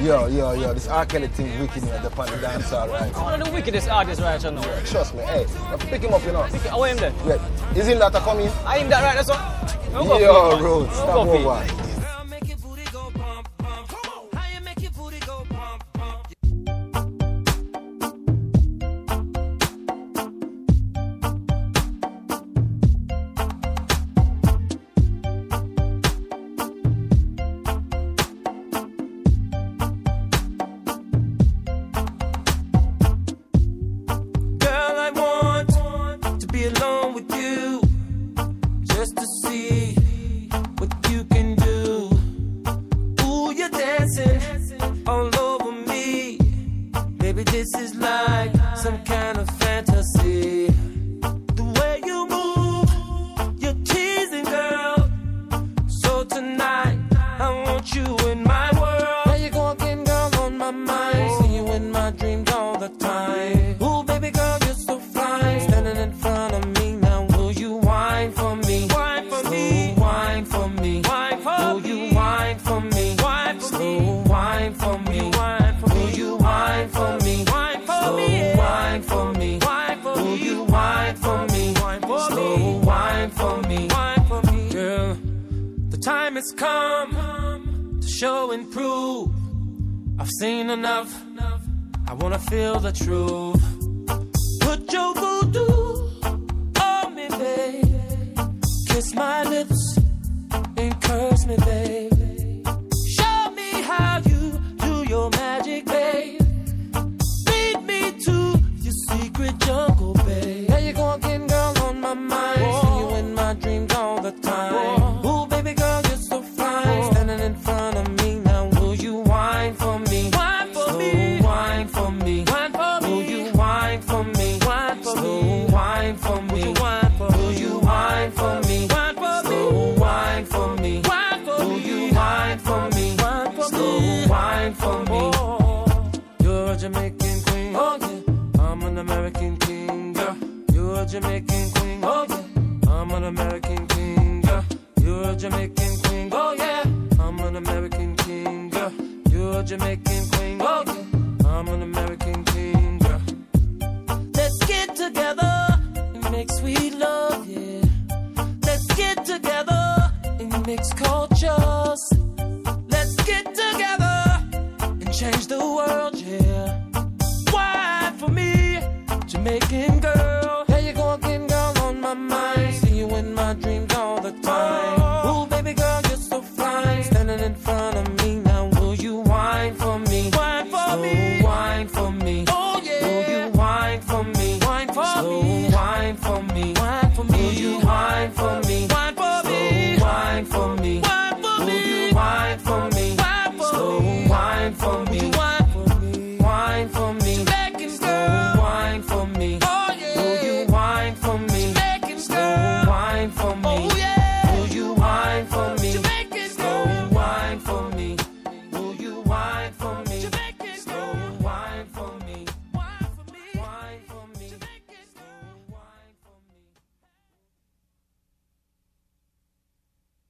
Yo, yo, yo, this R. Kelly thing wicked at the pan dance all right. One of the wickedest artists right now. Trust me, hey, I have to pick him up, you know. Pick it, how him there. Yeah. Is him that a coming? I am that right, that's what. No Yo, Rhodes, stop over. Alone with you just to see what you can do. Ooh, you're dancing all over me. Maybe this is like some kind time has come to show and prove. I've seen enough. I wanna feel the truth. Put your voodoo on me, babe. Kiss my lips and curse me, babe. Whine for me. Oh. You're a Jamaican queen, oh yeah. I'm an American king, girl. You're a Jamaican queen, oh yeah. I'm an American king, girl. You're a Jamaican queen, oh yeah. I'm an American king, girl. You're a Jamaican queen, oh yeah. I'm an American king, girl. Let's get together again, girl. There you go again, girl, on my mind. See you in my dreams all the time. Oh. Ooh, baby girl, you're so fine. Standing in front of me now, will you whine for me? Whine for oh, me. Wine for me. Oh yeah. Will you whine for me? Whine for Slow me.